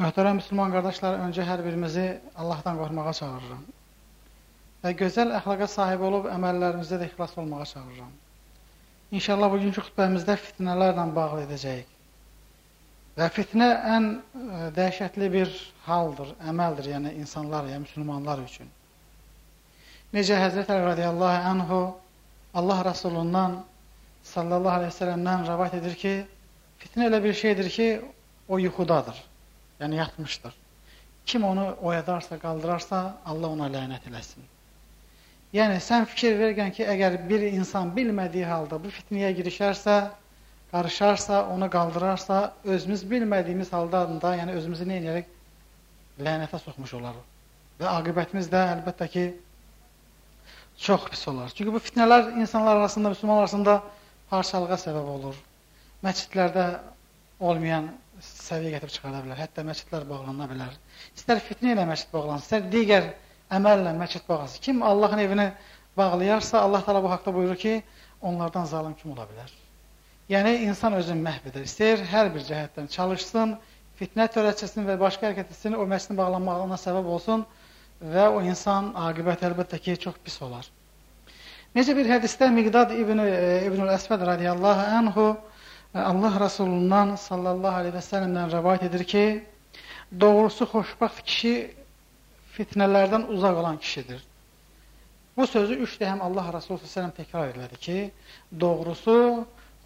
Möhtərəm müsəlman qardaşlar, öncə hər birimizi Allahdan qorxmağa çağırıram. Və gözəl əxlaqa sahib olub əməllərimizdə də ixlas olmağa çağırıram. İnşallah bugünkü xütbəmizdə fitnələrlə bağlı edəcəyik. Və fitnə ən e, dəhşətli bir haldır, əməldir, yəni insanlar, yəni müsəlmanlar üçün. Necə Həzrət Əli radiyallahu anhu Allah Rasulundan sallallahu aleyhi ve sellemdən rəvat edir ki, fitnə elə bir şeydir ki, o yuxudadır. Yəni yatmışdır. Kim onu oyadarsa, qaldırarsa, Allah ona lənət eləsin. Yəni sən fikir vergən ki, əgər bir insan bilmədiyi halda bu fitniyə girişərsə, qarışarsa, onu qaldırarsa, özümüz bilmədiyimiz halda da, yəni özümüzü nə edərək lənətə soxmuş olarıq. Və aqibətimiz də əlbəttə ki, çox pis olar. Çünki bu fitnələr insanlar arasında, müsəlmanlar arasında parçalığa səbəb olur. Məscidlərdə olmayan səviyyə gətirib çıxara bilər. Hətta məscidlər bağlana bilər. İstər fitnə ilə məscid bağlansın, istər digər əməllə məscid bağlansın. Kim Allahın evini bağlayarsa, Allah təala bu haqda buyurur ki, onlardan zalim kim ola bilər? Yəni insan özünü məhv edir. İstəyir hər bir cəhətdən çalışsın, fitnə törətsin və başqa hərəkət etsin, o məscidin bağlanmağına səbəb olsun və o insan aqibət əlbəttə ki, çox pis olar. Necə bir hədisdə Miqdad ibn İbnül Əsvəd radiyallahu anhu Allah Rasulundan sallallahu aleyhi və səlləmdən rəvayət edir ki, doğrusu xoşbaxt kişi fitnələrdən uzaq olan kişidir. Bu sözü üç dəhəm Allah Rasulü s.ə.v təkrar elədi ki, doğrusu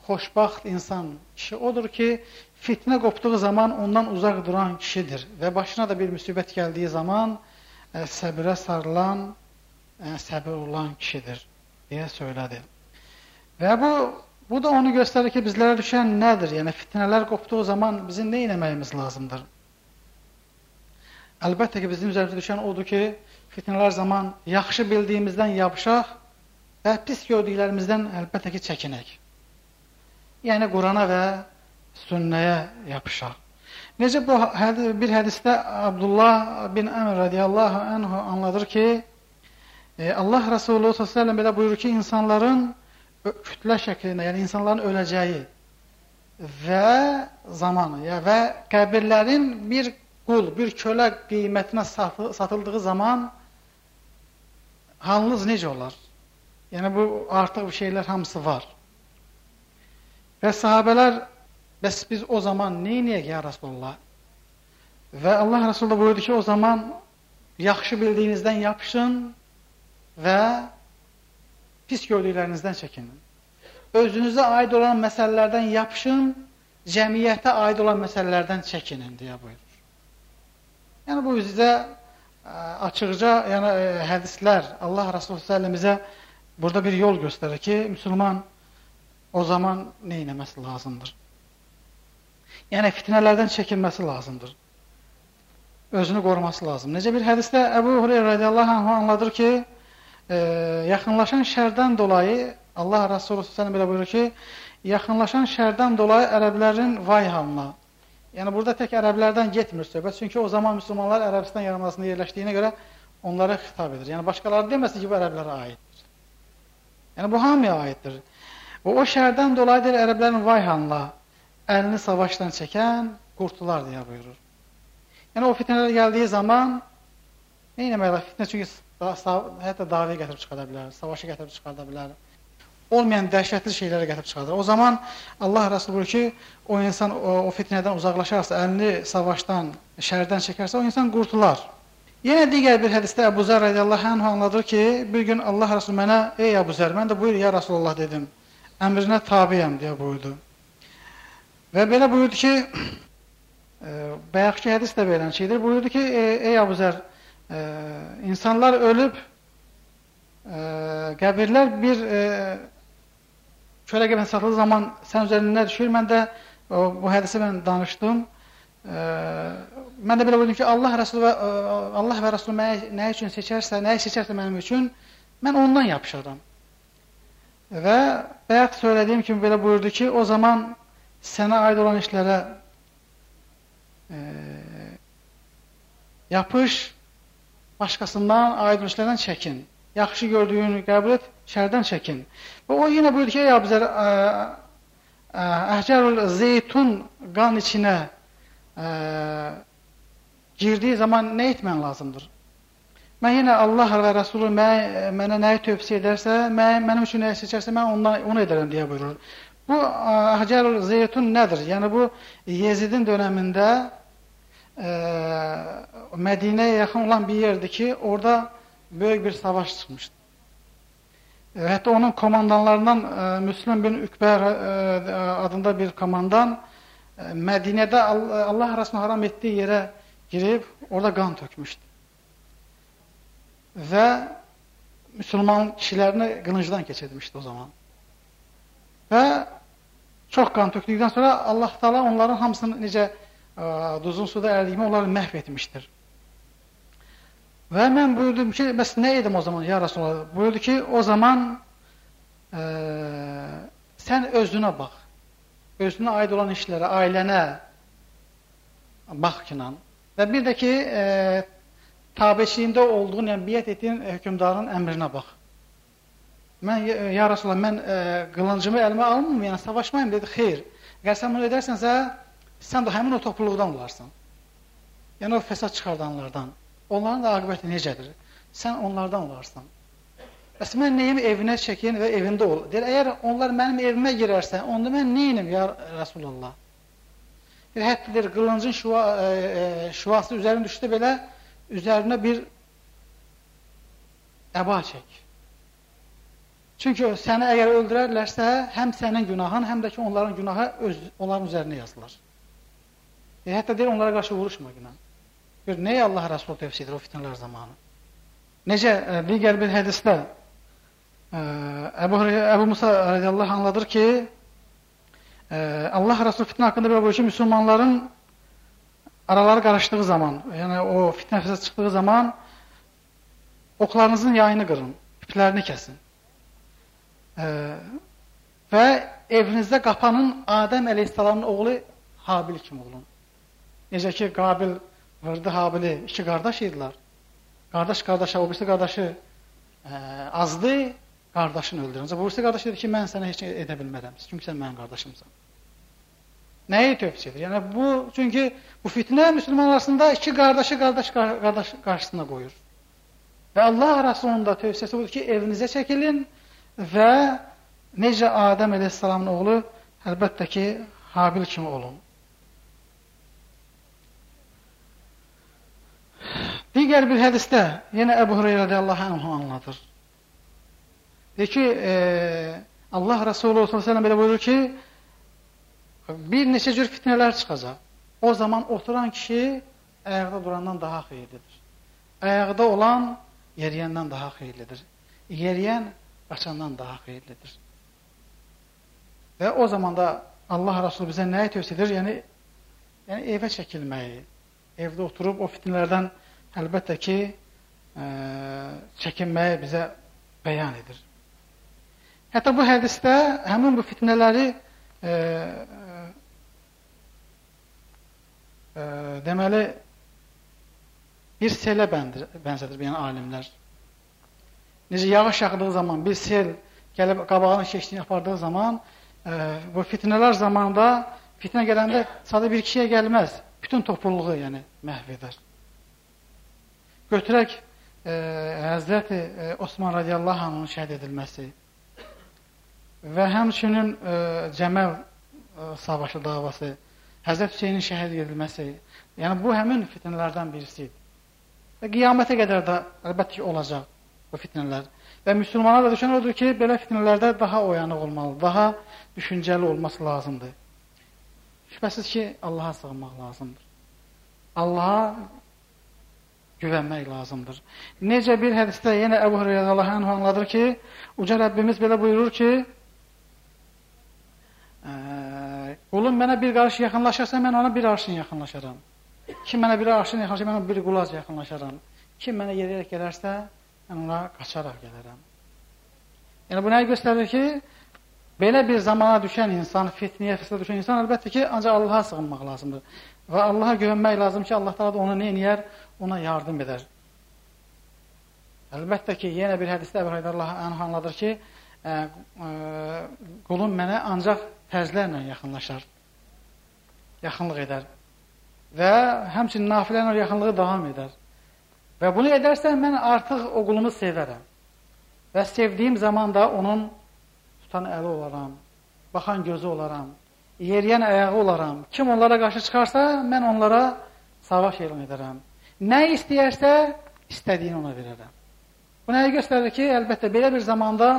xoşbaxt insan kişi odur ki, fitnə qopduğu zaman ondan uzaq duran kişidir və başına da bir müsibət gəldiyi zaman ə, e, səbirə sarılan, ə, e, səbir olan kişidir deyə söylədi. Və bu Bu da onu göstərir ki, bizlərə düşən nədir? Yəni, fitnələr qopduğu zaman bizim nə eləməyimiz lazımdır? Əlbəttə ki, bizim üzərimizə düşən odur ki, fitnələr zaman yaxşı bildiyimizdən yapışaq və pis gördüklərimizdən əlbəttə ki, çəkinək. Yəni, Qurana və sünnəyə yapışaq. Necə bu bir hədisdə Abdullah bin Əmr radiyallahu anhu anladır ki, e, Allah Resulü s.ə.v belə buyurur ki, insanların kütlə şəklində, yəni insanların öləcəyi və zamanı ya və qəbirlərin bir qul, bir kölə qiymətinə satıldığı zaman halınız necə olar? Yəni bu artıq bir şeylər hamısı var. Və sahabələr bəs biz o zaman nə edək ya Rasulullah? Və Allah Resulü buyurdu ki, o zaman yaxşı bildiyinizdən yapışın və pis gördüklərinizdən çəkinin. Özünüzə aid olan məsələlərdən yapışın, cəmiyyətə aid olan məsələlərdən çəkinin, deyə buyurur. Yəni, bu bizə açıqca yəni, hədislər, Allah Rasulü səlləmizə burada bir yol göstərir ki, müsəlman o zaman nə eləməsi lazımdır? Yəni, fitnələrdən çəkinməsi lazımdır. Özünü qoruması lazım. Necə bir hədisdə Əbu Hureyra radiyallahu anh anladır ki, e, yaxınlaşan şərdən dolayı Allah Rasulü s.ə.v belə buyurur ki, yaxınlaşan şərdən dolayı ərəblərin vay halına. Yəni, burada tək ərəblərdən getmir söhbət. Çünki o zaman müsəlmanlar Ərəbistan yarımadasında yerləşdiyinə görə onlara xitab edir. Yəni, başqaları deməsin ki, bu ərəblərə aiddir. Yəni, bu hamıya aiddir. Və o şərdən dolayıdır ərəblərin vay halına əlini savaşdan çəkən qurtular deyə buyurur. Yəni, o fitnələr gəldiyi zaman nə eləmək Fitnə çünki hətta davaya gətirib çıxarda bilər, savaşı gətirib çıxarda bilər. Olmayan dəhşətli şeylərə gətirib çıxardır. O zaman Allah Rəsulü buyurur ki, o insan o, o fitnədən uzaqlaşarsa, əlini savaşdan, şərdən çəkərsə, o insan qurtular. Yenə digər bir hədisdə Əbu Zər radiyallahu anh anladır ki, bir gün Allah Rəsulü mənə, ey Əbu Zər, mən də buyur, ya Rasulullah dedim, əmrinə tabiyəm deyə buyurdu. Və belə buyurdu ki, e, bayaqki hədis də verən şeydir, buyurdu ki, ey Əbu Zər, e, insanlar ölüb, e, qəbirlər bir e, kölə qəbirə satıldığı zaman sən üzərində düşür. Də o, bu hədisi mən danışdım. E, mən də belə buyurdum ki, Allah Rəsulü və, e, Allah və Rəsulü mənə nə üçün seçərsə, nəyi seçərsə mənim üçün, mən ondan yapışaram. Və bayaq söylədiyim kimi belə buyurdu ki, o zaman sənə aid olan işlərə e, yapış, başqasından aid işlərdən çəkin. Yaxşı gördüyünü qəbul et, şərdən çəkin. Və o yenə buyurdu ki, ey Abzər, əhcərul zeytun qan içinə ə, girdiyi zaman nə etmən lazımdır? Mən yenə Allah və Rəsulü mənə, mənə nəyi tövsiyə edərsə, mən, mənim üçün nəyi seçərsə, mən ondan, onu edərəm deyə buyurur. Bu Hacer Zeytun nədir? Yəni bu Yezidin dönəmində e, Mədinəyə yaxın olan bir yerdir ki, orada böyük bir savaş çıxmışdı. E, hətta onun komandanlarından e, Müslüm bin Ükbər e, adında bir komandan e, Mədinədə Allah, Allah arasına haram etdiyi yerə girib orada qan tökmüşdü və müsəlman kişilərini qılıncdan keçirmişdi o zaman. Və çox qan tökdükdən sonra Allah Taala onların hamısını necə ə, duzun suda ərdiyimi onları məhv etmişdir. Və mən buyurdum ki, bəs nə edim o zaman ya Rasulullah? Buyurdu ki, o zaman ə, sən özünə bax. Özünə aid olan işlərə, ailənə bax ki, və bir də ki, ə, tabeçiyində olduğun, yəni biət etdiyin hökmdarın əmrinə bax. Mən, ya Rasulallah, mən ə, qılıncımı əlimə almam, yəni savaşmayım, dedi, xeyr. Əgər sən bunu edərsənsə, sən də həmin o topluluqdan olarsan. Yəni o fəsad çıxardanlardan. Onların da aqibəti necədir? Sən onlardan olarsan. Bəs mən neyim evinə çəkin və evində ol. Deyir, əgər onlar mənim evimə girərsə, onda mən neyim ya Rasulallah? Deyir, hətta deyir, qılıncın şüva, ə, e, e, şüvası üzərinə düşdü belə, üzərinə bir əba çək. Çünki səni əgər öldürərlərsə, həm sənin günahın, həm də ki, onların günahı öz, onların üzərinə yazılır. E, hətta deyir, onlara qarşı vuruşma günah. Gör, nəyə Allah Rəsulü tövsiyə edir o fitnələr zamanı? Necə, e, digər bir hədisdə e, Əbu, Əbu Musa radiyallahu anladır ki, e, Allah Rəsulü fitnə haqqında bir buyur ki, müsəlmanların araları qarışdığı zaman, yəni o fitnə fəsad çıxdığı zaman oxlarınızın yayını qırın, iplərini kəsin. E, və evinizdə qapanın Adəm əleyhissalamın oğlu Habil kimi olun. Necə ki, Qabil vurdu Habili, iki qardaş idilər. Qardaş qardaşa, o birisi qardaşı ə, azdı, qardaşını öldürüncə. Bu birisi qardaş dedi ki, mən sənə heç nə edə bilmərəm, çünki sən mənim qardaşımsan. Nəyi tövsiyə edir? Yəni bu çünki bu fitnə müsəlman arasında iki qardaşı qardaş qardaş qarşısına qoyur. Və Allah Rəsulunun da tövsiyəsi budur ki, evinizə çəkilin və necə Adəm əleyhissalamın oğlu əlbəttə ki, Habil kimi olun. Digər bir hədisdə yenə Əbu Hüreyrə radiyallahu anh anlatır. Deyir ki, e, Allah Resulü sallallahu əleyhi və səlləm belə buyurur ki, bir neçə cür fitnələr çıxacaq. O zaman oturan kişi ayaqda durandan daha xeyirlidir. Ayaqda olan yeriyəndən daha xeyirlidir. Yeriyən qaçandan daha xeyirlidir. Və o zaman da Allah Rasulü bizə nəyi tövsiyə edir? Yəni, yəni evə çəkilməyi, evdə oturub o fitnələrdən əlbəttə ki, ə, çəkinməyi bizə bəyan edir. Hətta bu hədisdə həmin bu fitnələri ə, e, deməli bir selə bəndir, bənzədir yəni alimlər. Necə yağış yağdığı zaman bir sel gəlib qabağını keçdiyini apardığı zaman e, bu fitnələr zamanında fitnə gələndə sadə bir kişiyə gəlməz. Bütün topluluğu yəni məhv edər. Götürək e, Həzrəti e, Osman radiyallahu anh'ın şəhid edilməsi və həmçinin e, Cəməl e, savaşı davası Həzrət Hüseynin şəhid edilməsi, yəni bu həmin fitnələrdən birisidir. Və qiyamətə qədər də əlbəttə ki, olacaq bu fitnələr. Və müsəlmanlar da düşən odur ki, belə fitnələrdə daha oyanıq olmalı, daha düşüncəli olması lazımdır. Şübhəsiz ki, Allaha sığınmaq lazımdır. Allaha güvənmək lazımdır. Necə bir hədisdə yenə Əbu Hüreyrə radiyallahu anh anladır ki, uca Rəbbimiz belə buyurur ki, Qulum mənə bir qarış yaxınlaşarsa, mən ona bir arşın yaxınlaşaram. Kim mənə bir arşın yaxınlaşarsa, mən ona bir qulaz yaxınlaşaram. Kim mənə yeriyərək gələrsə, mən ona qaçaraq gələrəm. Yəni bu nəyi göstərir ki, belə bir zamana düşən insan, fitniyə, fəsada düşən insan əlbəttə ki, ancaq Allaha sığınmaq lazımdır. Və Allaha güvənmək lazım ki, Allah da ona nə eləyər, ona yardım edər. Əlbəttə ki, yenə bir hədisdə Əbu Haydar anladır ki, ə, ə, qulum mənə ancaq fərzlərlə yaxınlaşar, yaxınlıq edər. və həmçinin nafilənin yaxınlığı davam edər. Və bunu edərsən, mən artıq o qulumu sevərəm. Və sevdiyim zaman da onun tutan əli olaram, baxan gözü olaram, yeriyən ayağı olaram. Kim onlara qarşı çıxarsa, mən onlara savaş elan edərəm. Nə istəyərsə, istədiyini ona verərəm. Bu nəyi göstərir ki, əlbəttə belə bir zamanda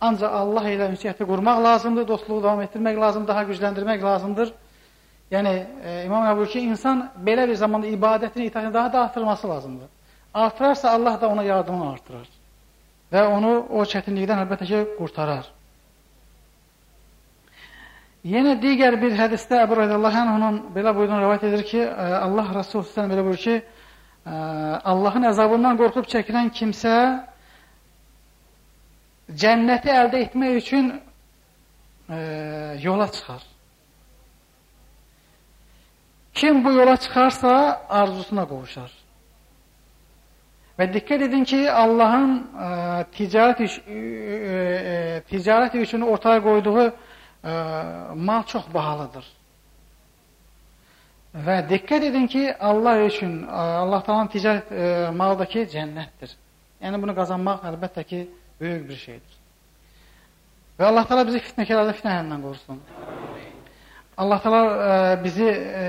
ancaq Allah ilə ünsiyyəti qurmaq lazımdır, dostluğu davam etdirmək lazımdır, daha gücləndirmək lazımdır. Yəni, e, İmam Əbu ki, insan belə bir zamanda ibadətini, itaətini daha da artırması lazımdır. Artırarsa Allah da ona yardımını artırar. Və onu o çətinlikdən əlbəttə ki, qurtarar. Yenə digər bir hədisdə Əbu Radiyallahu anhunun belə buyurduğunu rəvayət edir ki, e, Allah Rasulü sən belə buyurur ki, e, Allahın əzabından qorxub çəkilən kimsə cənnəti əldə etmək üçün e, yola çıxar. Kim bu yola çıxarsa, arzusuna qovuşar. Və diqqət edin ki, Allahın ə, ticarət, iş, ə, ə, ticarət üçün ortaya qoyduğu mal çox bahalıdır. Və diqqət edin ki, Allah üçün, Allah talan ticarət ə, maldakı cənnətdir. Yəni, bunu qazanmaq əlbəttə ki, böyük bir şeydir. Və Allah təala bizi fitnəkərlərdə fitnəhəndən qorusun. Allah təala bizi ə,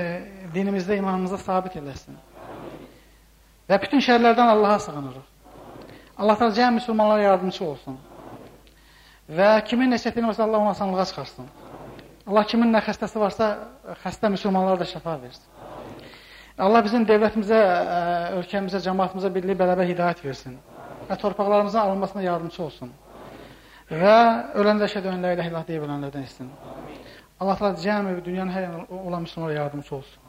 dinimizdə, imanımızda sabit eləsin. Və bütün şərlərdən Allaha sığınırıq. Allah da cəm müsəlmanlara yardımcı olsun. Və kimin nə çətinliyi varsa Allah onu asanlığa çıxarsın. Allah kimin nə xəstəsi varsa xəstə müsəlmanlara da şəfa versin. Allah bizim dövlətimizə, ölkəmizə, cəmaatımıza birlik bərabər hidayət versin. Və torpaqlarımızın alınmasına yardımcı olsun. Və öləndə şəhid önlə ilə ilah deyib ölənlərdən etsin. Allah təala cəmi dünyanın hər yanında olan müsəlmanlara yardımcı olsun.